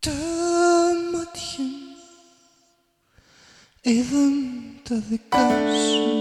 Τα μάτια μου είδαν τα δικά σου.